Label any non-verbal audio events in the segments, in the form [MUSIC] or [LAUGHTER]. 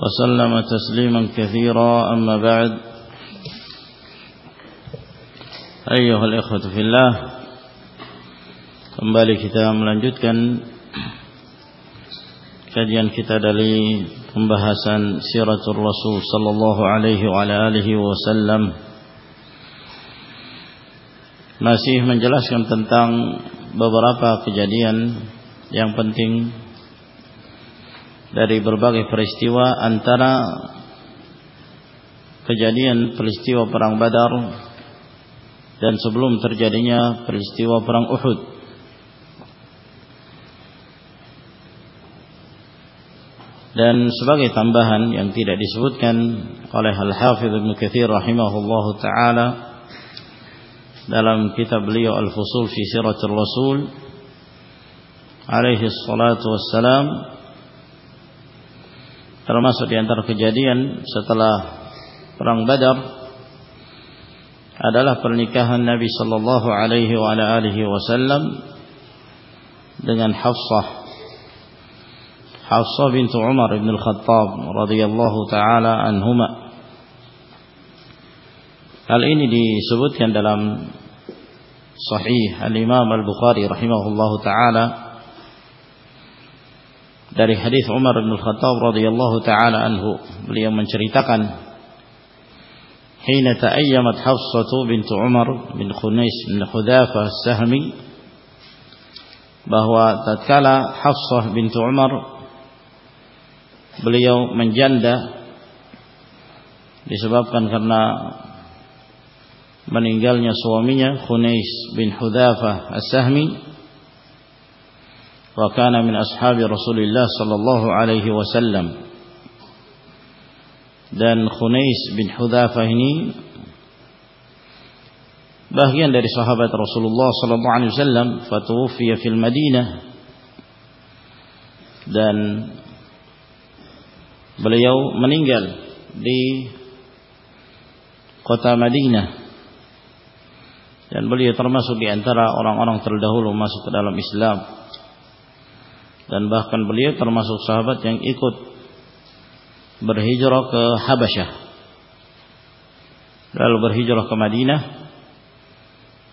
وسلم تسليما كثيرا أما بعد أيها الإخوة في الله kembali kita melanjutkan kajian kita dari pembahasan siratul Rasul sallallahu alaihi wa alihi wasallam masih menjelaskan tentang beberapa kejadian yang penting dari berbagai peristiwa antara kejadian peristiwa perang Badar dan sebelum terjadinya peristiwa perang Uhud. Dan sebagai tambahan yang tidak disebutkan oleh Al-Hafidh Ibn Kathir rahimahullah taala dalam kitab beliau Al-Fusul fi Siratul Rasul alaihi salatu wassalam termasuk di antara kejadian setelah perang Badar adalah pernikahan Nabi sallallahu alaihi wa alihi wasallam dengan Hafsah. Hafsah bintu Umar bin Al-Khattab radhiyallahu taala anhuma. Hal ini disebutkan dalam Sahih Al-Imam Al-Bukhari rahimahullahu taala dari hadis Umar bin Khattab radhiyallahu taala anhu beliau menceritakan hina ta'ayyamat Hafsah bint Umar bin Khunais bin Khudafa As-Sahmi bahwa tatkala Hafsah bint Umar beliau menjanda disebabkan karena meninggalnya suaminya Khunais bin Hudafah As-Sahmi وكان من أصحاب رسول الله صلى الله عليه وسلم dan Khunais bin Hudzafah ini bagian dari sahabat Rasulullah sallallahu alaihi wasallam fatuwfiya fil Madinah dan beliau meninggal di kota Madinah dan beliau termasuk di antara orang-orang terdahulu masuk ke dalam Islam dan bahkan beliau termasuk sahabat yang ikut berhijrah ke Habasyah. Lalu berhijrah ke Madinah.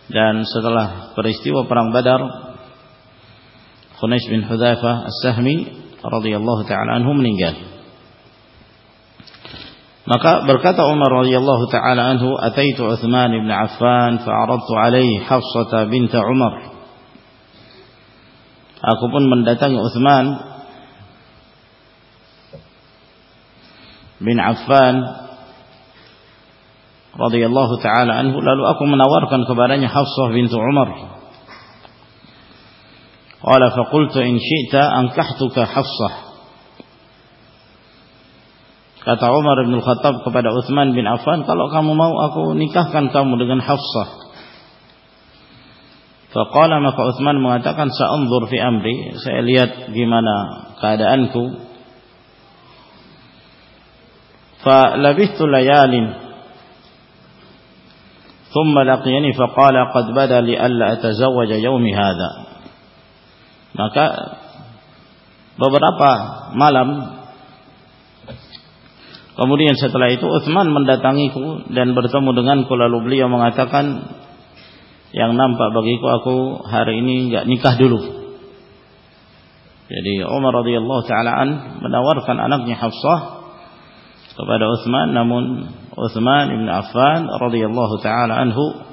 Dan setelah peristiwa perang Badar Khunais bin Hudzaifah As-Sahmi radhiyallahu taala anhu meninggal. Maka berkata Umar radhiyallahu taala anhu ataitu Uthman bin Affan fa'aradtu alaihi Hafsah bint Umar Aku pun mendatangi Uthman bin Affan radhiyallahu taala anhu lalu aku menawarkan kepadanya Hafsah bintu Umar. Qala faqultu in syi'ta ankahtuka Hafsah. Kata Umar bin Khattab kepada Uthman bin Affan, kalau kamu mau aku nikahkan kamu dengan Hafsah. Faqala maka Utsman mengatakan sa'unzur fi amri, saya lihat gimana keadaanku. Fa labithu layalin. Thumma laqiyani faqala qad bada li alla atazawwaja yawmi hadha. Maka beberapa malam kemudian setelah itu Utsman mendatangiku dan bertemu denganku lalu beliau mengatakan yang nampak bagiku aku hari ini enggak nikah dulu. Jadi Umar radhiyallahu taalaan menawarkan anaknya Hafsah kepada Utsman namun Utsman bin Affan radhiyallahu taala anhu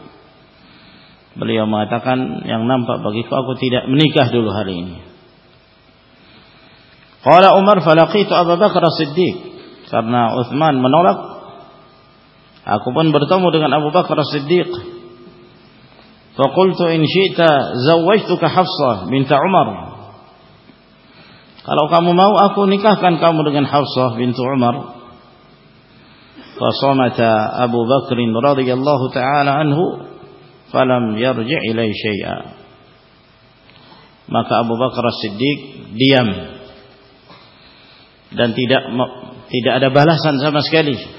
beliau mengatakan yang nampak bagiku aku tidak menikah dulu hari ini. Qala Umar falaqitu Abu Bakar As-Siddiq karena Utsman menolak aku pun bertemu dengan Abu Bakar As-Siddiq فقلت إن شئت زوجتك Hafsah بنت Umar. Kalau kamu mau aku nikahkan kamu dengan Hafsah bintu Umar. Fasamata Abu Bakr radhiyallahu taala anhu falam yarji' ilai syai'a. Maka Abu Bakar Siddiq diam dan tidak tidak ada balasan sama sekali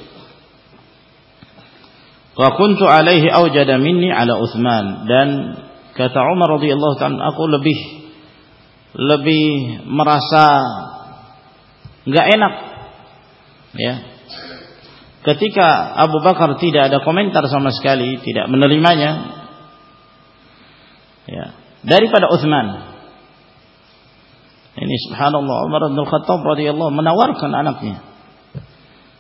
wa kuntu alaihi awjada minni ala Uthman dan kata Umar radhiyallahu taala aku lebih lebih merasa enggak enak ya ketika Abu Bakar tidak ada komentar sama sekali, tidak menerimanya, ya, daripada Uthman. Ini subhanallah Umar bin Khattab radhiyallahu menawarkan anaknya.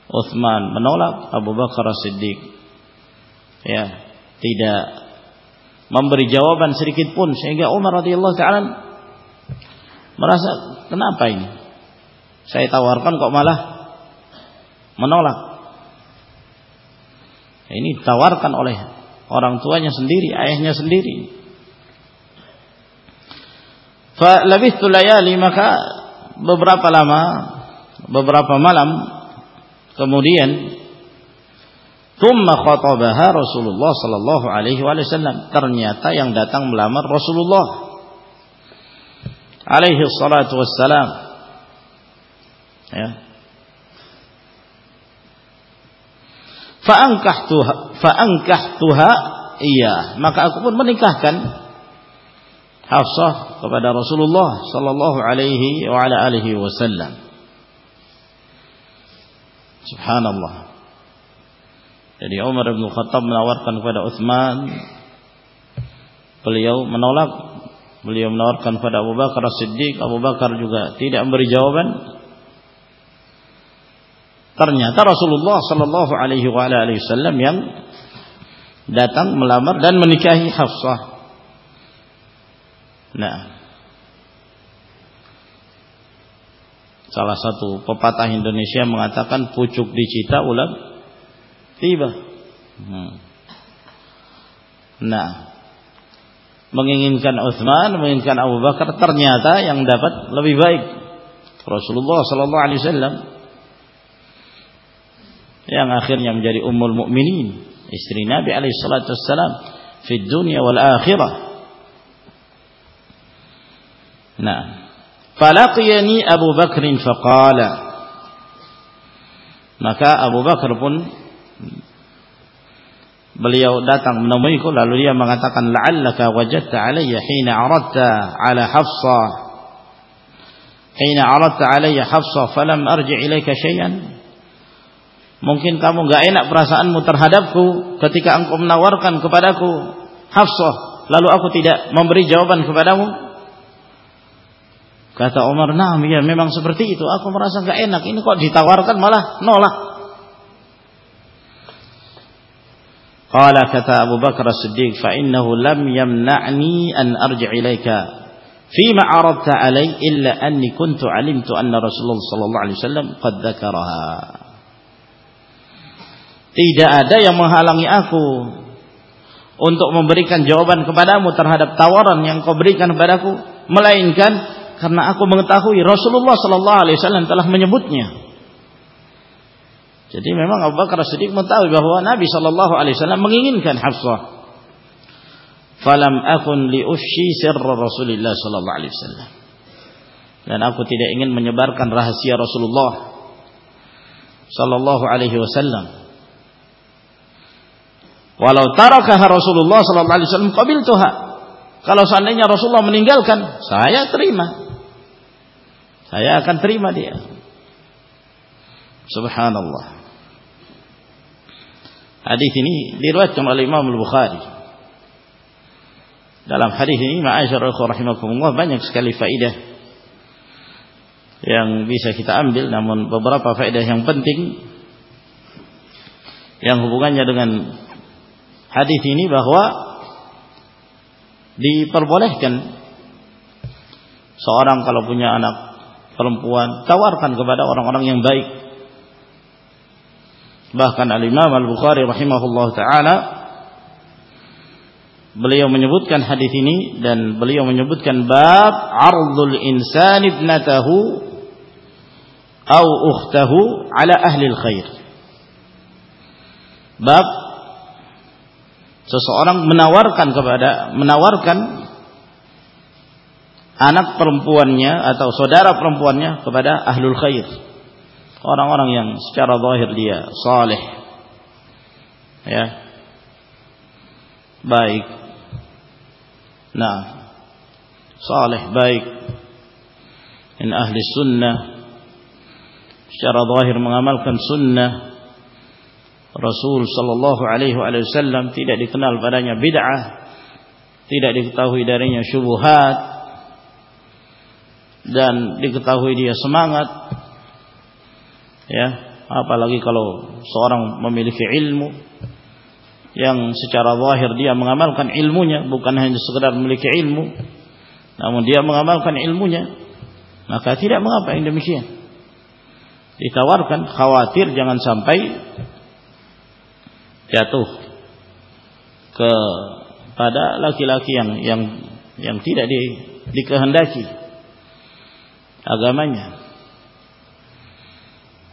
Uthman menolak Abu Bakar Siddiq. Ya, tidak memberi jawaban sedikit pun sehingga Umar radhiyallahu taala merasa kenapa ini? Saya tawarkan kok malah menolak. Ini ditawarkan oleh orang tuanya sendiri, ayahnya sendiri. Fa labithtu layali maka beberapa lama, beberapa malam kemudian Thumma khatabaha Rasulullah sallallahu alaihi wasallam. Ternyata yang datang melamar Rasulullah alaihi salatu wassalam. Ya. Fa'angkahtuha fa'angkahtuha iya maka aku pun menikahkan Hafsah kepada Rasulullah sallallahu alaihi wa wasallam Subhanallah Jadi Umar bin Khattab menawarkan kepada Uthman beliau menolak. Beliau menawarkan kepada Abu Bakar As-Siddiq. Abu Bakar juga tidak memberi jawaban. Ternyata Rasulullah Sallallahu Alaihi Wasallam yang datang melamar dan menikahi Hafsah. Nah, salah satu pepatah Indonesia mengatakan pucuk dicita ulang tiba. Hmm. Nah, menginginkan Utsman, menginginkan Abu Bakar, ternyata yang dapat lebih baik. Rasulullah Sallallahu Alaihi Wasallam. Yang akhirnya menjadi ummul mukminin istri Nabi alaihi salatu wassalam. Dunia wal akhirah. Nah. Falaqiyani Abu Bakr faqala. Maka Abu Bakar pun beliau datang menemuiku lalu dia mengatakan la'allaka wajadta alayya hina aradta ala Hafsa hina aradta alayya Hafsa falam arji ilaika syai'an Mungkin kamu gak enak perasaanmu terhadapku ketika engkau menawarkan kepadaku Hafsah, lalu aku tidak memberi jawaban kepadamu. Kata Umar, "Nah, ya memang seperti itu. Aku merasa gak enak. Ini kok ditawarkan malah nolak." Qala kata Abu Bakar As-Siddiq, "Fa innahu lam yamna'ni an arji' ilaika فيما عرضت علي إلا أني كنت علمت أن رسول الله صلى الله عليه وسلم قد ذكرها tidak ada yang menghalangi aku untuk memberikan jawaban kepadamu terhadap tawaran yang kau berikan kepadaku, melainkan karena aku mengetahui Rasulullah Sallallahu Alaihi Wasallam telah menyebutnya. Jadi memang Abu Bakar Siddiq mengetahui bahwa Nabi Sallallahu Alaihi Wasallam menginginkan Hafsah. Falam akun li ushi sirra Rasulullah Sallallahu Alaihi Wasallam. Dan aku tidak ingin menyebarkan rahasia Rasulullah Sallallahu Alaihi Wasallam Walau tarakah Rasulullah sallallahu alaihi wasallam qabiltuha. Kalau seandainya Rasulullah meninggalkan, saya terima. Saya akan terima dia. Subhanallah. Hadis ini diriwayatkan oleh Imam Al-Bukhari. Dalam hadis ini ma'asyar rahimakumullah banyak sekali faidah yang bisa kita ambil namun beberapa faedah yang penting yang hubungannya dengan hadis ini bahwa diperbolehkan seorang kalau punya anak perempuan tawarkan kepada orang-orang yang baik. Bahkan Al-Imam Al-Bukhari rahimahullah taala beliau menyebutkan hadis ini dan beliau menyebutkan bab ardul insan ibnatahu au ukhtahu ala ahli al-khair. bab seseorang menawarkan kepada menawarkan anak perempuannya atau saudara perempuannya kepada ahlul khair orang-orang yang secara zahir dia saleh ya baik nah saleh baik in ahli sunnah secara zahir mengamalkan sunnah Rasul sallallahu alaihi wasallam tidak dikenal padanya bid'ah, tidak diketahui darinya syubhat dan diketahui dia semangat. Ya, apalagi kalau seorang memiliki ilmu yang secara zahir dia mengamalkan ilmunya bukan hanya sekedar memiliki ilmu namun dia mengamalkan ilmunya maka tidak mengapa yang demikian. Ditawarkan khawatir jangan sampai jatuh ke pada laki-laki yang yang yang tidak di, dikehendaki agamanya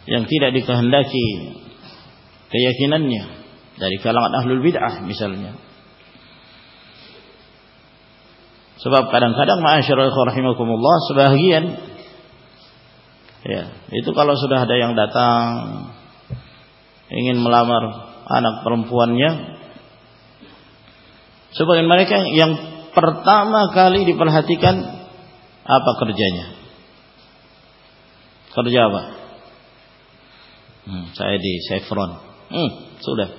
yang tidak dikehendaki keyakinannya dari kalangan ahlul bid'ah misalnya. Sebab kadang-kadang ma'asyiral rahimakumullah sebagian ya itu kalau sudah ada yang datang ingin melamar anak perempuannya sebagian mereka yang pertama kali diperhatikan apa kerjanya? Kerja apa hmm, saya di Chevron. Hmm, sudah.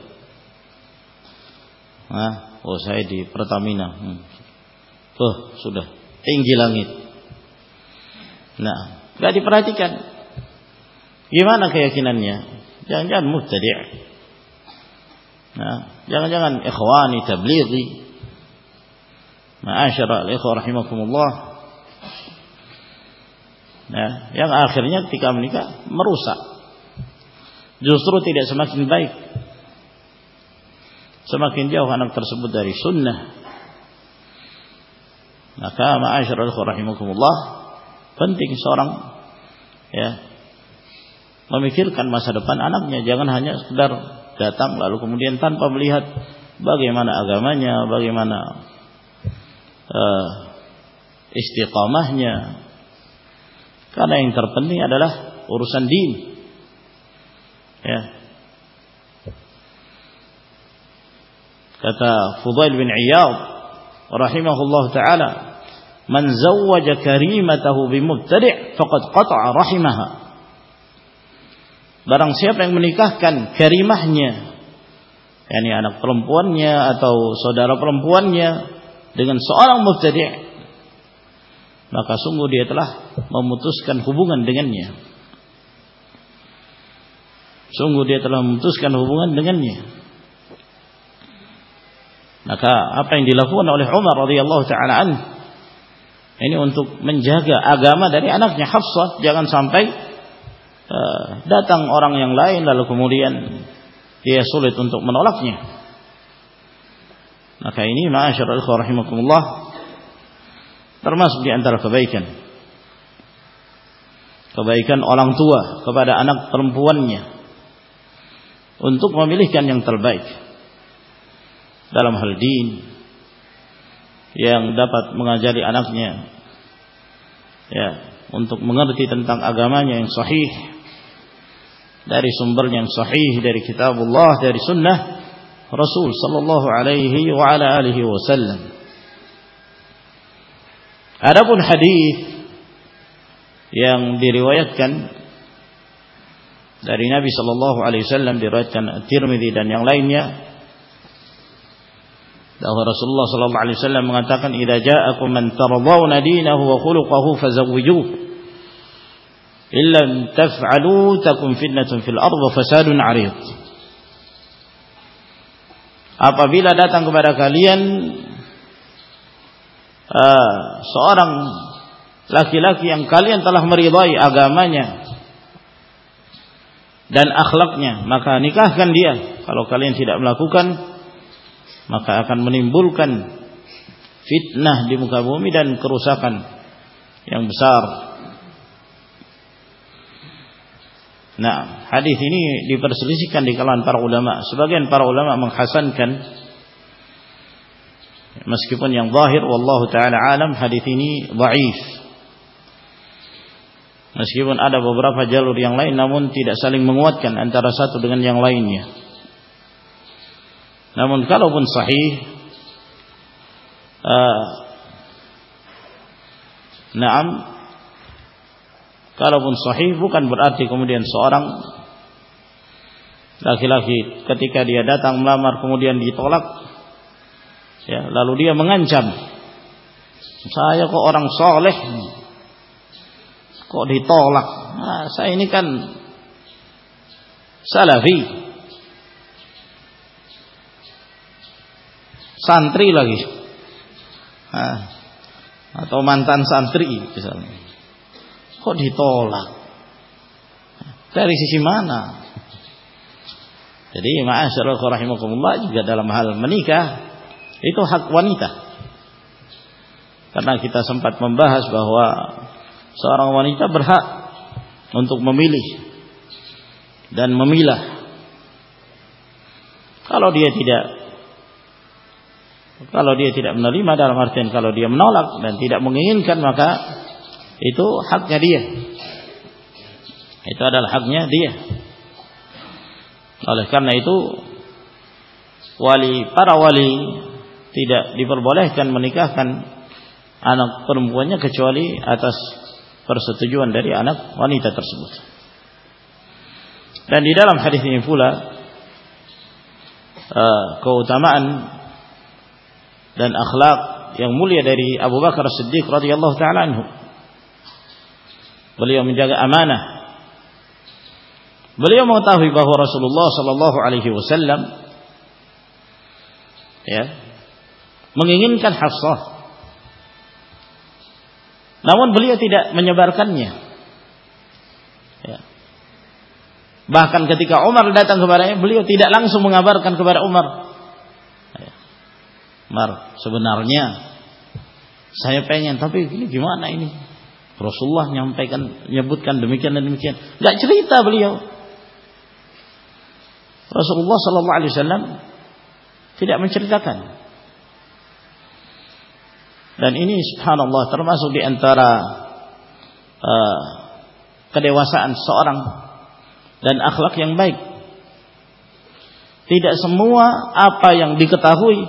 Nah, oh saya di Pertamina. Hmm. oh sudah. Tinggi langit. Nah nggak diperhatikan. Gimana keyakinannya? Jangan-jangan mubtadi' Nah, jangan-jangan ikhwani tablighi. Ma'asyara al-ikhwa rahimakumullah. Nah, yang akhirnya ketika menikah merusak. Justru tidak semakin baik. Semakin jauh anak tersebut dari sunnah. Maka ma'asyara al-ikhwa rahimakumullah penting seorang ya memikirkan masa depan anaknya jangan hanya sekedar datang lalu kemudian tanpa melihat bagaimana agamanya, bagaimana uh, istiqamahnya. Karena yang terpenting adalah urusan din. Ya. Kata Fudail bin Iyad rahimahullah taala, "Man zawwaja karimatahu bimubtadi' faqad qata'a rahimaha." Barang siapa yang menikahkan karimahnya, yakni anak perempuannya atau saudara perempuannya dengan seorang mubtadi', maka sungguh dia telah memutuskan hubungan dengannya. Sungguh dia telah memutuskan hubungan dengannya. Maka apa yang dilakukan oleh Umar radhiyallahu taala an ini untuk menjaga agama dari anaknya Hafsah jangan sampai Eh, datang orang yang lain lalu kemudian dia sulit untuk menolaknya. Maka ini ma'asyiral rahimakumullah termasuk di antara kebaikan. Kebaikan orang tua kepada anak perempuannya untuk memilihkan yang terbaik dalam hal din yang dapat mengajari anaknya ya untuk mengerti tentang agamanya yang sahih dari sumber yang sahih dari kitabullah dari sunnah Rasul sallallahu alaihi wa ala alihi wasallam. Adapun hadis yang diriwayatkan dari Nabi sallallahu alaihi wasallam diriwayatkan Tirmizi dan yang lainnya. Bahwa Rasulullah sallallahu alaihi wasallam mengatakan idza ja'akum man tardawna dinahu wa khuluquhu fazawwijuhu illam taf'alu takun fitnatun fil ardh fasadun 'arid. Apabila datang kepada kalian uh, seorang laki-laki yang kalian telah meridai agamanya dan akhlaknya maka nikahkan dia kalau kalian tidak melakukan maka akan menimbulkan fitnah di muka bumi dan kerusakan yang besar Nah, hadis ini diperselisihkan di kalangan para ulama. Sebagian para ulama menghasankan meskipun yang zahir wallahu taala alam hadis ini dhaif. Meskipun ada beberapa jalur yang lain namun tidak saling menguatkan antara satu dengan yang lainnya. Namun kalaupun sahih uh, Naam Kalaupun sahih bukan berarti kemudian seorang laki-laki ketika dia datang melamar kemudian ditolak ya lalu dia mengancam saya kok orang soleh kok ditolak nah, saya ini kan salafi santri lagi nah, atau mantan santri misalnya Kok ditolak? Dari sisi mana? Jadi ma'asyarul rahimakumullah juga dalam hal menikah itu hak wanita. Karena kita sempat membahas bahwa seorang wanita berhak untuk memilih dan memilah. Kalau dia tidak kalau dia tidak menerima dalam artian kalau dia menolak dan tidak menginginkan maka itu haknya dia. Itu adalah haknya dia. Oleh karena itu wali para wali tidak diperbolehkan menikahkan anak perempuannya kecuali atas persetujuan dari anak wanita tersebut. Dan di dalam hadis ini pula uh, keutamaan dan akhlak yang mulia dari Abu Bakar Siddiq radhiyallahu taala anhu Beliau menjaga amanah. Beliau mengetahui bahwa Rasulullah sallallahu alaihi wasallam ya menginginkan Hafsah. Namun beliau tidak menyebarkannya. Ya. Bahkan ketika Umar datang kepadanya, beliau tidak langsung mengabarkan kepada Umar. Ya. Umar, sebenarnya saya pengen, tapi ini gimana ini? Rasulullah menyampaikan menyebutkan demikian dan demikian. Enggak cerita beliau. Rasulullah sallallahu alaihi wasallam tidak menceritakan. Dan ini subhanallah termasuk di antara uh, kedewasaan seorang dan akhlak yang baik. Tidak semua apa yang diketahui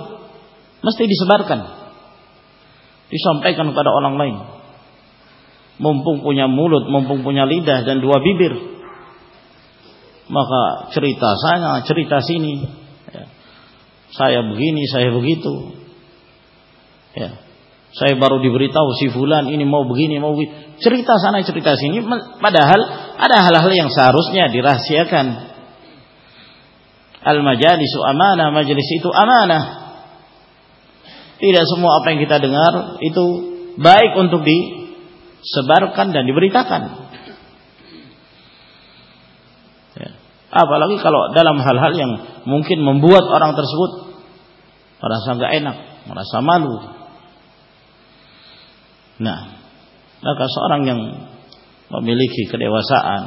mesti disebarkan. Disampaikan kepada orang lain mumpung punya mulut, mumpung punya lidah dan dua bibir, maka cerita sana, cerita sini, ya. saya begini, saya begitu, ya. Saya baru diberitahu si fulan ini mau begini, mau begitu, cerita sana, cerita sini, padahal ada hal-hal yang seharusnya dirahasiakan. Al majalisu amanah, majelis itu amanah. Tidak semua apa yang kita dengar itu baik untuk di sebarkan dan diberitakan. Ya. Apalagi kalau dalam hal-hal yang mungkin membuat orang tersebut merasa nggak enak, merasa malu. Nah, maka seorang yang memiliki kedewasaan,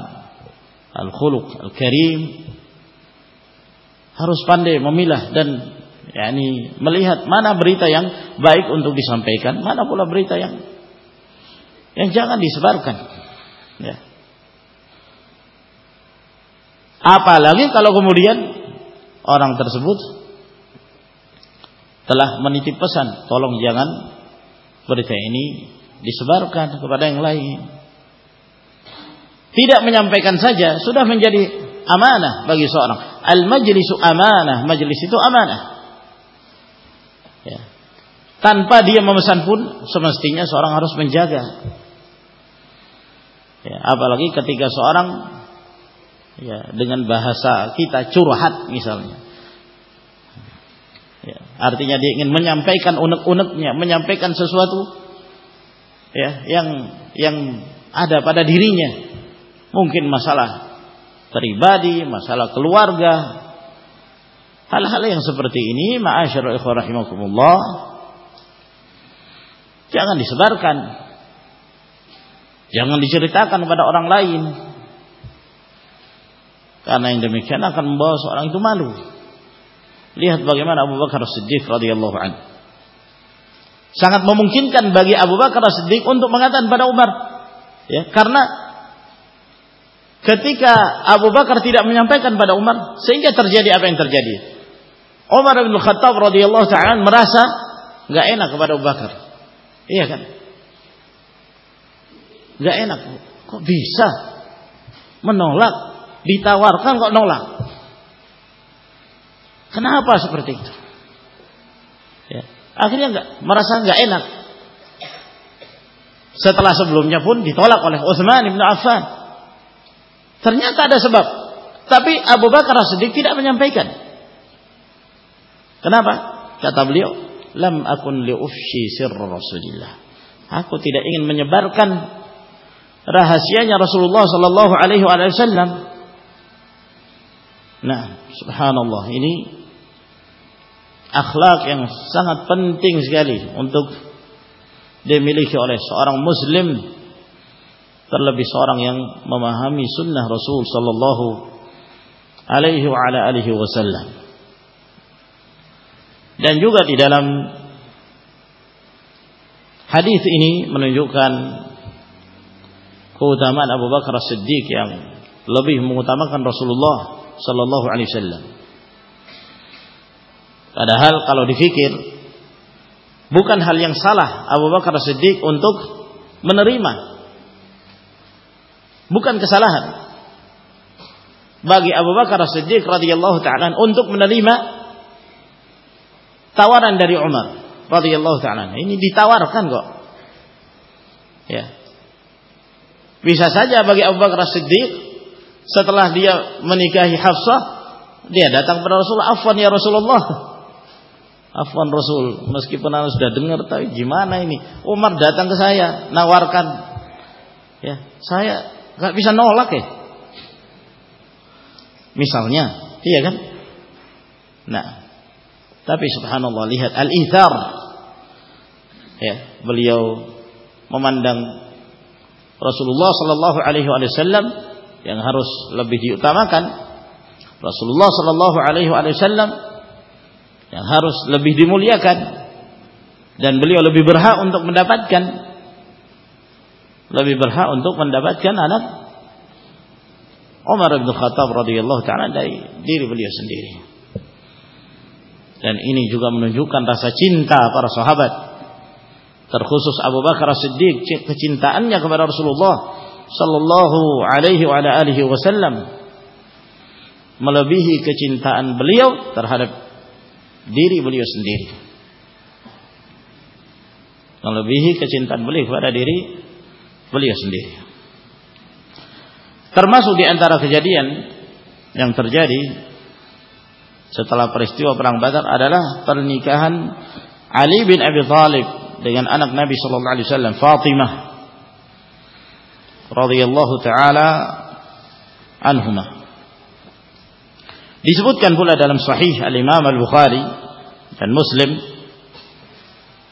al-khuluq, al-karim harus pandai memilah dan yakni melihat mana berita yang baik untuk disampaikan, mana pula berita yang yang jangan disebarkan. Ya. Apalagi kalau kemudian orang tersebut telah menitip pesan, tolong jangan berita ini disebarkan kepada yang lain. Tidak menyampaikan saja sudah menjadi amanah bagi seorang. Al majlisu amanah, majlis itu amanah. Ya. Tanpa dia memesan pun semestinya seorang harus menjaga Ya, apalagi ketika seorang ya dengan bahasa kita curhat misalnya. Ya, artinya dia ingin menyampaikan unek-uneknya, menyampaikan sesuatu ya yang yang ada pada dirinya. Mungkin masalah pribadi, masalah keluarga. Hal-hal yang seperti ini, ma'asyarul ikhwah rahimakumullah, jangan disebarkan Jangan diceritakan kepada orang lain. Karena yang demikian akan membawa seorang itu malu. Lihat bagaimana Abu Bakar Siddiq radhiyallahu anhu. Sangat memungkinkan bagi Abu Bakar Siddiq untuk mengatakan pada Umar, ya, karena ketika Abu Bakar tidak menyampaikan pada Umar, sehingga terjadi apa yang terjadi. Umar bin Khattab radhiyallahu taala merasa nggak enak kepada Abu Bakar. Iya kan? Nggak enak. Kok bisa menolak ditawarkan kok nolak. Kenapa seperti itu? Ya. Akhirnya enggak merasa enggak enak. Setelah sebelumnya pun ditolak oleh Utsman bin Affan. Ternyata ada sebab. Tapi Abu Bakar Siddiq tidak menyampaikan. Kenapa? Kata beliau, "Lam akun li ufshi sirr Rasulillah." Aku tidak ingin menyebarkan rahasianya Rasulullah sallallahu alaihi wasallam Nah, subhanallah ini akhlak yang sangat penting sekali untuk dimiliki oleh seorang muslim terlebih seorang yang memahami sunnah Rasul sallallahu alaihi wa ala alihi wasallam. Dan juga di dalam hadis ini menunjukkan keutamaan Abu Bakar Siddiq yang lebih mengutamakan Rasulullah sallallahu alaihi wasallam. Padahal kalau dipikir bukan hal yang salah Abu Bakar Siddiq untuk menerima. Bukan kesalahan bagi Abu Bakar Siddiq radhiyallahu taala untuk menerima tawaran dari Umar radhiyallahu taala. Ini ditawarkan kok. Ya. Bisa saja bagi Abu Bakar Siddiq setelah dia menikahi Hafsah, dia datang kepada Rasulullah, "Afwan ya Rasulullah." Afwan Rasul, meskipun anda sudah dengar tapi gimana ini? Umar datang ke saya, nawarkan. Ya, saya nggak bisa nolak ya. Misalnya, iya kan? Nah, tapi subhanallah lihat al-ithar. Ya, beliau memandang Rasulullah sallallahu alaihi wasallam yang harus lebih diutamakan Rasulullah sallallahu alaihi wasallam yang harus lebih dimuliakan. Dan beliau lebih berhak untuk mendapatkan. Lebih berhak untuk mendapatkan anak Umar bin Khattab radhiyallahu taala dari diri beliau sendiri. Dan ini juga menunjukkan rasa cinta para sahabat. Terkhusus Abu Bakar As-Siddiq kecintaannya kepada Rasulullah sallallahu alaihi wa ala alihi wasallam. Melebihi kecintaan beliau terhadap diri beliau sendiri. Melebihi kecintaan beliau kepada diri beliau sendiri. Termasuk di antara kejadian yang terjadi setelah peristiwa perang Badar adalah pernikahan Ali bin Abi Thalib dengan anak Nabi sallallahu alaihi wasallam Fatimah radhiyallahu taala anhuma. Disebutkan pula dalam sahih Al-Imam Al-Bukhari dan Muslim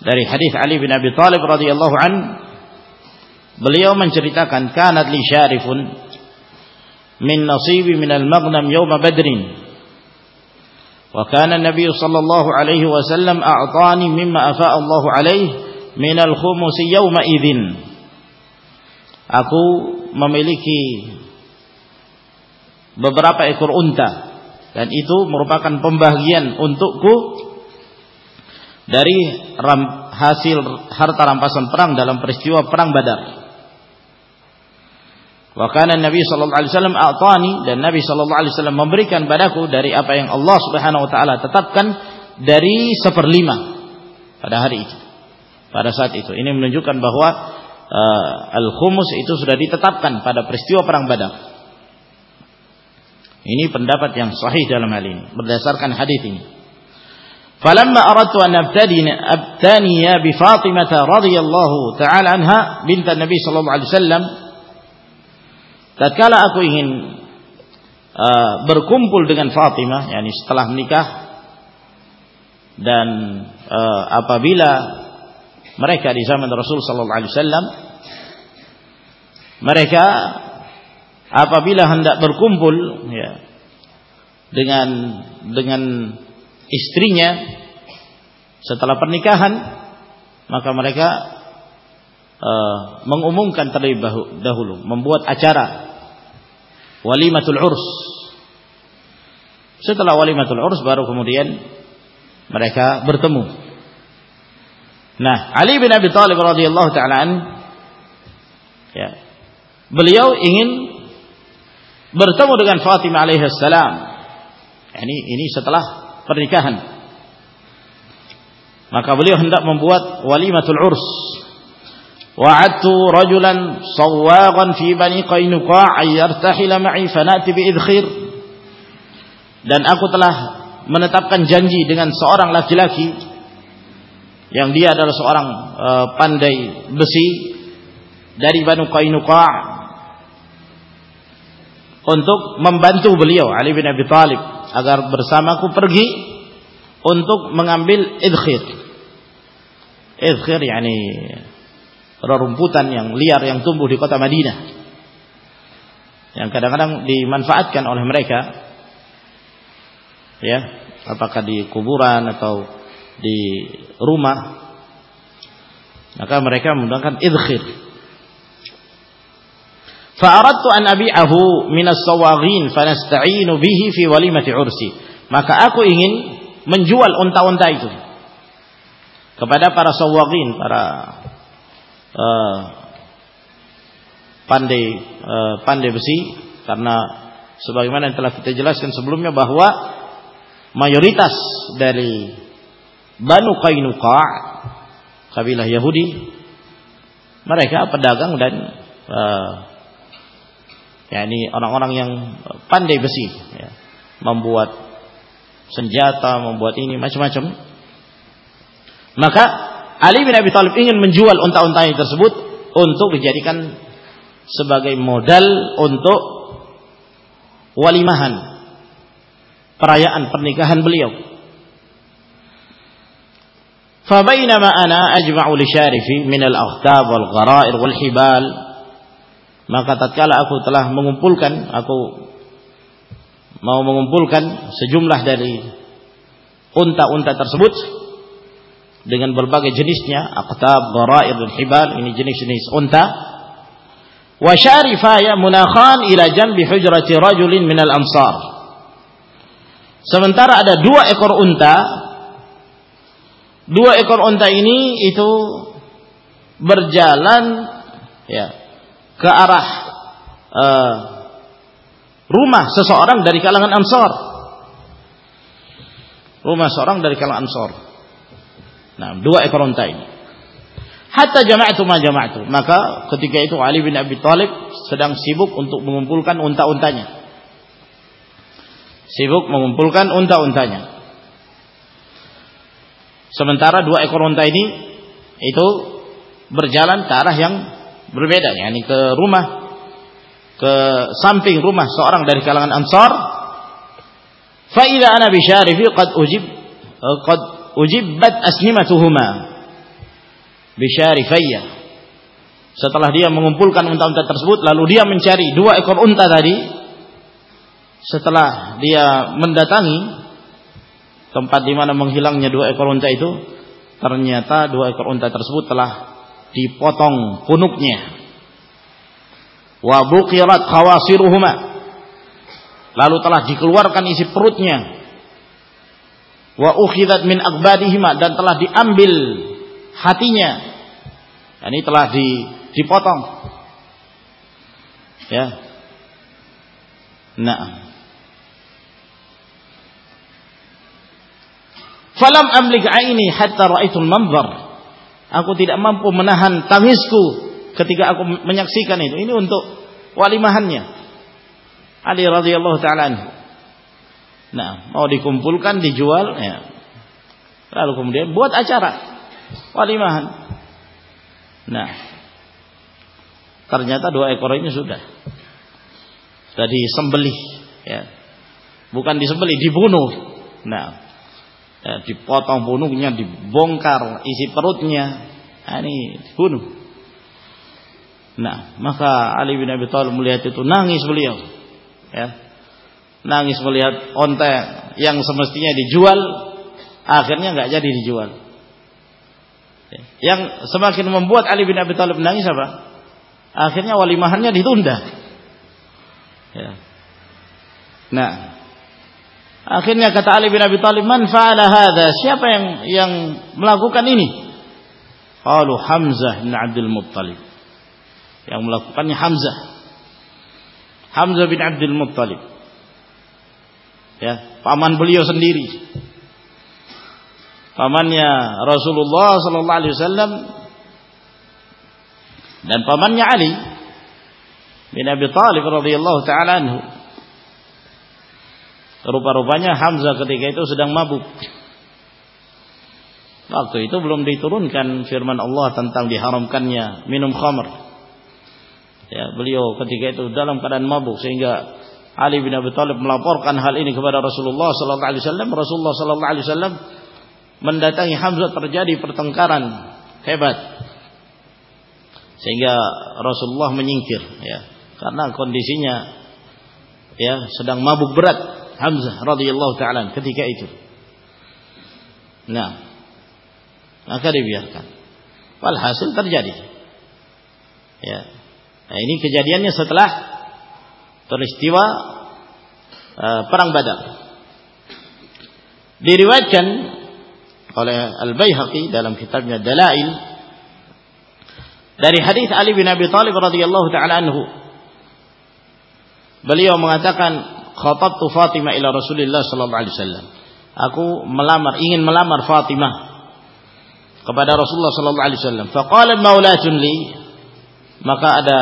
dari hadis Ali bin Abi Thalib radhiyallahu an beliau menceritakan kanat li syarifun min nasibi min al-maghnam yawm badrin wa kana an-nabiy sallallahu alaihi wasallam a'tani mimma afa Allah alaihi min al-khumus yawma idzin aku memiliki beberapa ekor unta dan itu merupakan pembagian untukku dari ram, hasil harta rampasan perang dalam peristiwa perang Badar. Wa kana Nabi sallallahu alaihi wasallam a'tani dan Nabi sallallahu alaihi wasallam memberikan padaku dari apa yang Allah Subhanahu wa taala tetapkan dari seperlima pada hari itu. Pada saat itu. Ini menunjukkan bahwa uh, al-khumus itu sudah ditetapkan pada peristiwa perang Badar. Ini pendapat yang sahih dalam hal ini berdasarkan hadis ini. Falamma aradtu an abtadina abtaniya bi Fatimah radhiyallahu taala anha bint Nabi sallallahu alaihi wasallam tatkala aku ingin uh, berkumpul dengan Fatimah yakni setelah menikah dan uh, apabila mereka di zaman Rasul sallallahu alaihi wasallam mereka apabila hendak berkumpul ya dengan dengan istrinya setelah pernikahan maka mereka uh, mengumumkan terlebih dahulu membuat acara walimatul urs. Setelah walimatul urs baru kemudian mereka bertemu. Nah Ali bin Abi Thalib radhiyallahu taala ya beliau ingin bertemu dengan Fatimah alaihissalam. Ini ini setelah pernikahan. Maka beliau hendak membuat walimatul urs. Wa'adtu rajulan sawwagan fi bani Qainuqa' ayyartahila ma'i fanati bi idkhir. Dan aku telah menetapkan janji dengan seorang laki-laki yang dia adalah seorang uh, pandai besi dari Banu Qainuqa' untuk membantu beliau Ali bin Abi Thalib agar bersamaku pergi untuk mengambil idkhir. Idkhir yakni rerumputan yang liar yang tumbuh di kota Madinah. Yang kadang-kadang dimanfaatkan oleh mereka ya, apakah di kuburan atau di rumah. Maka mereka menggunakan idkhir Fa'aradtu an abi'ahu minas sawaghin fanasta'inu bihi fi walimati ursi. Maka aku ingin menjual unta-unta itu kepada para sawaghin, para uh, pandai uh, pandai besi karena sebagaimana yang telah kita jelaskan sebelumnya bahwa mayoritas dari Banu Qainuqa kabilah Yahudi mereka pedagang dan uh, ya ini orang-orang yang pandai besi ya, membuat senjata membuat ini macam-macam maka Ali bin Abi Thalib ingin menjual unta-untanya tersebut untuk dijadikan sebagai modal untuk walimahan perayaan pernikahan beliau فبينما أنا أجمع لشارفي من الأغتاب والغرائر والحبال maka tatkala aku telah mengumpulkan aku mau mengumpulkan sejumlah dari unta-unta tersebut dengan berbagai jenisnya aqtab, dharair dan hibal ini jenis-jenis unta. Wa syarifaya munakhan ila janbi hujrati rajulin minal ansar. Sementara ada dua ekor unta dua ekor unta ini itu berjalan ya ke arah uh, rumah seseorang dari kalangan Ansor. Rumah seorang dari kalangan Ansor. Nah, dua ekor unta ini. Hatta jama'atu ma jama'atu. Maka ketika itu Ali bin Abi Thalib sedang sibuk untuk mengumpulkan unta-untanya. Sibuk mengumpulkan unta-untanya. Sementara dua ekor unta ini itu berjalan ke arah yang berbeda yakni ke rumah ke samping rumah seorang dari kalangan Ansar. Fa idza ana bi syarifi qad ujib eh, qad ujibat asnimatuhuma bi syarifayya. Setelah dia mengumpulkan unta-unta tersebut lalu dia mencari dua ekor unta tadi. Setelah dia mendatangi tempat di mana menghilangnya dua ekor unta itu ternyata dua ekor unta tersebut telah dipotong punuknya. Wa buqirat khawasiruhuma. Lalu telah dikeluarkan isi perutnya. Wa ukhidat min akbadihima dan telah diambil hatinya. Ini telah di, dipotong. Ya. Nah. Falam amlik aini hatta ra'aitul manzar Aku tidak mampu menahan tangisku ketika aku menyaksikan itu. Ini untuk walimahannya. Ali radhiyallahu taala Nah, mau dikumpulkan, dijual, ya. Lalu kemudian buat acara walimahan. Nah, ternyata dua ekor ini sudah sudah disembelih, ya. Bukan disembelih, dibunuh. Nah, ya, dipotong bunuhnya, dibongkar isi perutnya, nah, ini dibunuh. Nah, maka Ali bin Abi Thalib melihat itu nangis beliau. Ya. Nangis melihat onta yang semestinya dijual akhirnya nggak jadi dijual. Ya. Yang semakin membuat Ali bin Abi Thalib nangis apa? Akhirnya walimahannya ditunda. Ya. Nah, akhirnya kata Ali bin Abi Thalib, "Man fa'ala hadha?" Siapa yang yang melakukan ini? Qalu Hamzah bin Abdul Muttalib. Yang melakukannya Hamzah. Hamzah bin Abdul Muttalib. Ya paman beliau sendiri. Pamannya Rasulullah sallallahu alaihi wasallam dan pamannya Ali bin Abi Thalib radhiyallahu taala anhu rupa-rupanya Hamzah ketika itu sedang mabuk Waktu itu belum diturunkan firman Allah tentang diharamkannya minum khamr. Ya, beliau ketika itu dalam keadaan mabuk sehingga Ali bin Abi Thalib melaporkan hal ini kepada Rasulullah sallallahu alaihi wasallam. Rasulullah sallallahu alaihi wasallam mendatangi Hamzah terjadi pertengkaran hebat. Sehingga Rasulullah menyingkir ya, karena kondisinya ya sedang mabuk berat Hamzah radhiyallahu taala ketika itu. Nah, maka dibiarkan. Walhasil terjadi. Ya, Nah, ini kejadiannya setelah peristiwa uh, perang Badar. Diriwayatkan oleh Al-Baihaqi dalam kitabnya Dalail dari hadis Ali bin Abi Thalib radhiyallahu taala anhu. Beliau mengatakan khatabtu Fatimah ila Rasulillah sallallahu alaihi wasallam. Aku melamar ingin melamar Fatimah kepada Rasulullah sallallahu alaihi wasallam. Faqalat maulatun li maka ada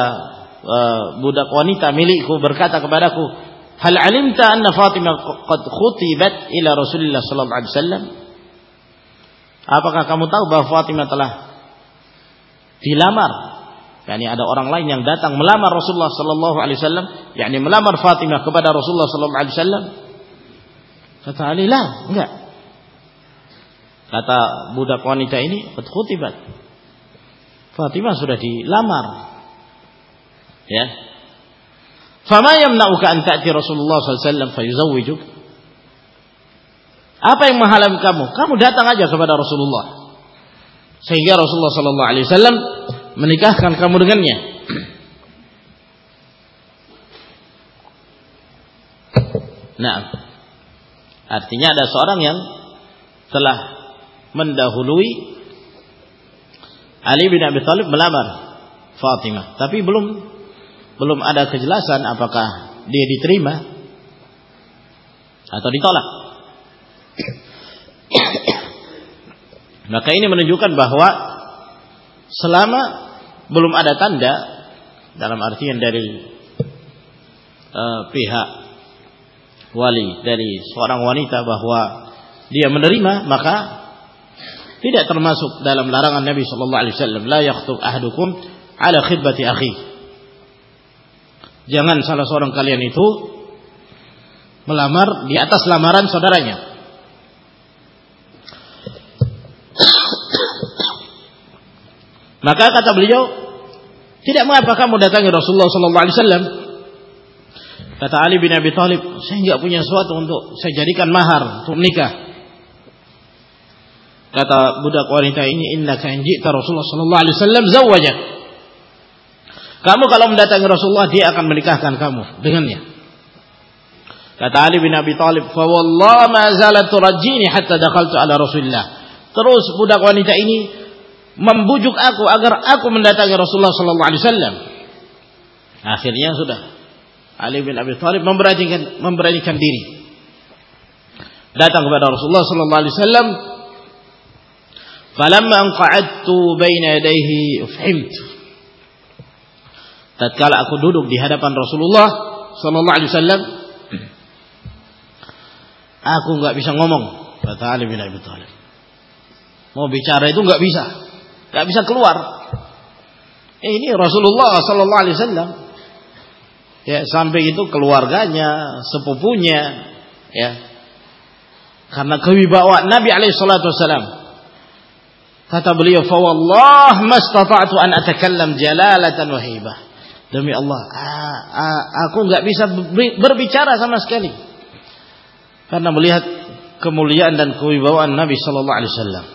uh, budak wanita milikku berkata kepadaku, "Hal alimta anna Fatimah qad khutibat ila Rasulullah sallallahu alaihi wasallam?" Apakah kamu tahu bahwa Fatimah telah dilamar? Yakni ada orang lain yang datang melamar Rasulullah sallallahu alaihi wasallam, yakni melamar Fatimah kepada Rasulullah sallallahu alaihi wasallam. Kata Ali, "La, enggak." Kata budak wanita ini, "Qad khutibat." Fatimah sudah dilamar. Ya. Fama yamna'uka an ta'ti Rasulullah sallallahu alaihi wasallam fayuzawwijuk? Apa yang menghalangi kamu? Kamu datang aja kepada Rasulullah. Sehingga Rasulullah sallallahu alaihi wasallam menikahkan kamu dengannya. Nah, artinya ada seorang yang telah mendahului Ali bin Abi Thalib melamar Fatimah, tapi belum belum ada kejelasan apakah dia diterima atau ditolak. [COUGHS] Maka ini menunjukkan bahwa selama belum ada tanda dalam artian dari uh, pihak wali dari seorang wanita bahwa dia menerima maka tidak termasuk dalam larangan Nabi sallallahu alaihi wasallam la yakhtub ahadukum ala khidbati akhi. Jangan salah seorang kalian itu melamar di atas lamaran saudaranya maka kata beliau tidak mengapa kamu datangi Rasulullah sallallahu alaihi wasallam kata Ali bin Abi Thalib saya enggak punya sesuatu untuk saya jadikan mahar untuk menikah Kata budak wanita ini, innaka in ji'ta Rasulullah sallallahu alaihi wasallam zawwajak. Kamu kalau mendatangi Rasulullah, dia akan menikahkan kamu dengannya. Kata Ali bin Abi Thalib, "Fa wallah ma zalat hatta dakhaltu ala Rasulillah." Terus budak wanita ini membujuk aku agar aku mendatangi Rasulullah sallallahu alaihi wasallam. Akhirnya sudah Ali bin Abi Thalib memberanikan memberanikan diri datang kepada Rasulullah sallallahu alaihi wasallam Falamma qa'adtu baina yadayhi ufhimtu. Tatkala aku duduk di hadapan Rasulullah sallallahu alaihi wasallam aku enggak bisa ngomong kata Ali bin Abi Thalib. Mau bicara itu enggak bisa. Enggak bisa keluar. Eh, ini Rasulullah sallallahu alaihi wasallam. Ya, sampai itu keluarganya, sepupunya, ya. Karena kewibawaan Nabi alaihi wasallam Kata beliau, "Fa wallah mastata'tu an atakallam jalalatan wa hibah." Demi Allah, aku nggak bisa berbicara sama sekali. Karena melihat kemuliaan dan kewibawaan Nabi sallallahu alaihi wasallam.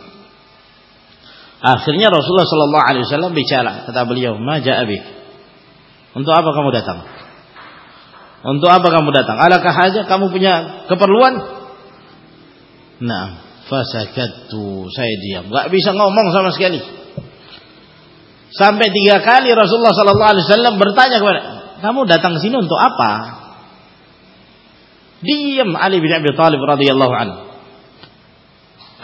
Akhirnya Rasulullah sallallahu alaihi wasallam bicara, kata beliau, "Ma ja'a Untuk apa kamu datang? Untuk apa kamu datang? Alakah aja kamu punya keperluan? Nah, fasakattu, saya diam. Gak bisa ngomong sama sekali. Sampai tiga kali Rasulullah Sallallahu Alaihi Wasallam bertanya kepada, kamu datang sini untuk apa? Diam Ali bin Abi Thalib radhiyallahu anhu.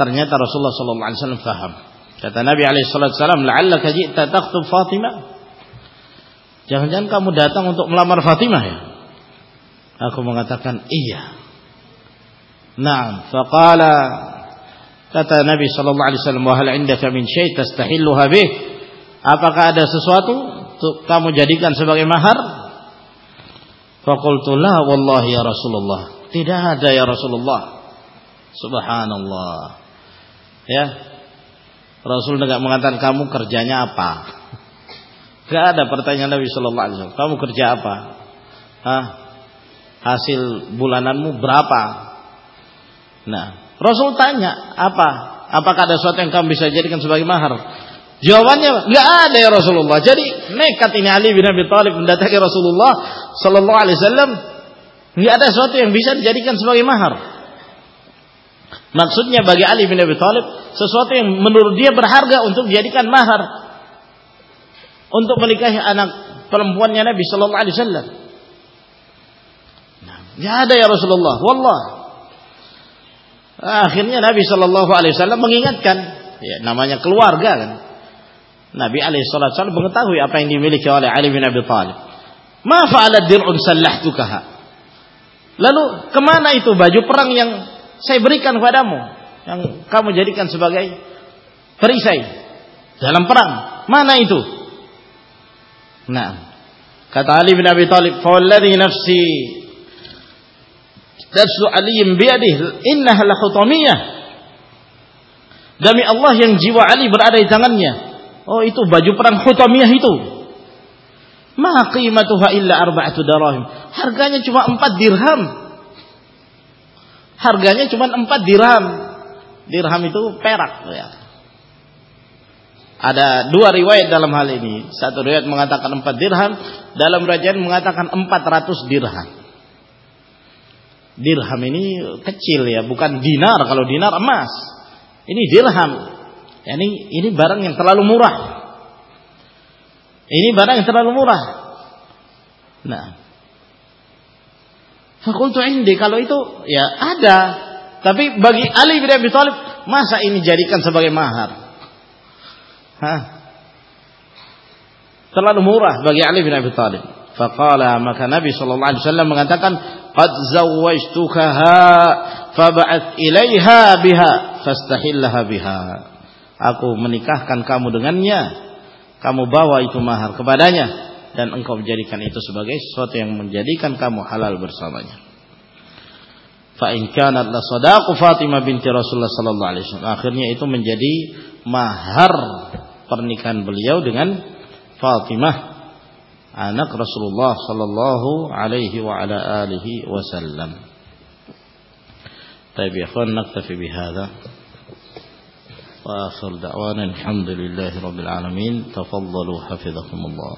Ternyata Rasulullah Sallallahu Alaihi Wasallam faham. Kata Nabi Alaihi Wasallam, "La'allaka ji'ta takhtub Fatimah." Jangan-jangan kamu datang untuk melamar Fatimah ya? Aku mengatakan iya. Naam, faqala kata Nabi sallallahu alaihi wasallam, "Wa hal 'indaka min syai' tastahilluha bih?" Apakah ada sesuatu untuk kamu jadikan sebagai mahar? Faqultu la wallahi ya Rasulullah. Tidak ada ya Rasulullah. Subhanallah. Ya. Rasul tidak mengatakan kamu kerjanya apa? Gak ada pertanyaan Nabi Sallallahu Alaihi Wasallam. Kamu kerja apa? Hah? hasil bulananmu berapa? Nah, Rasul tanya, apa? Apakah ada sesuatu yang kamu bisa jadikan sebagai mahar? Jawabannya nggak ada ya Rasulullah. Jadi nekat ini Ali bin Abi Thalib mendatangi Rasulullah Sallallahu Alaihi Wasallam. Nggak ada sesuatu yang bisa dijadikan sebagai mahar. Maksudnya bagi Ali bin Abi Thalib sesuatu yang menurut dia berharga untuk dijadikan mahar untuk menikahi anak perempuannya Nabi Sallallahu Alaihi Wasallam. Ya ada ya Rasulullah. Wallah. Akhirnya Nabi Shallallahu Alaihi Wasallam mengingatkan, ya, namanya keluarga kan. Nabi Alaihi Wasallam mengetahui apa yang dimiliki oleh Ali bin Abi Thalib. Ma fa'ala dir'un sallahtukaha. Lalu ke mana itu baju perang yang saya berikan kepadamu, yang kamu jadikan sebagai perisai dalam perang? Mana itu? Nah, kata Ali bin Abi Thalib, "Fawalladhi nafsi Nafsu Ali biadih innaha lahutamiyah. Demi Allah yang jiwa Ali berada di tangannya. Oh itu baju perang Hutamiyah itu. Ma qimatuha illa arba'atu darahim. Harganya cuma empat dirham. Harganya cuma empat dirham. Dirham itu perak ya. Ada dua riwayat dalam hal ini. Satu riwayat mengatakan empat dirham, dalam riwayat mengatakan empat ratus dirham dirham ini kecil ya, bukan dinar. Kalau dinar emas. Ini dirham. Ini ini barang yang terlalu murah. Ini barang yang terlalu murah. Nah. Fakultu indi kalau itu ya ada. Tapi bagi Ali bin Abi Thalib masa ini jadikan sebagai mahar? Hah? Terlalu murah bagi Ali bin Abi Thalib. Faqala maka Nabi sallallahu alaihi wasallam mengatakan qad zawwajtukaha fab'ath ilaiha biha fastahillaha biha aku menikahkan kamu dengannya kamu bawa itu mahar kepadanya dan engkau menjadikan itu sebagai sesuatu yang menjadikan kamu halal bersamanya fa in kanat la sadaqu Fatimah binti Rasulullah sallallahu alaihi wasallam akhirnya itu menjadi mahar pernikahan beliau dengan Fatimah anak Rasulullah sallallahu alaihi wa ala alihi wasallam. طيب يا اخوان نكتفي بهذا واخر دعوانا الحمد لله رب العالمين تفضلوا حفظكم الله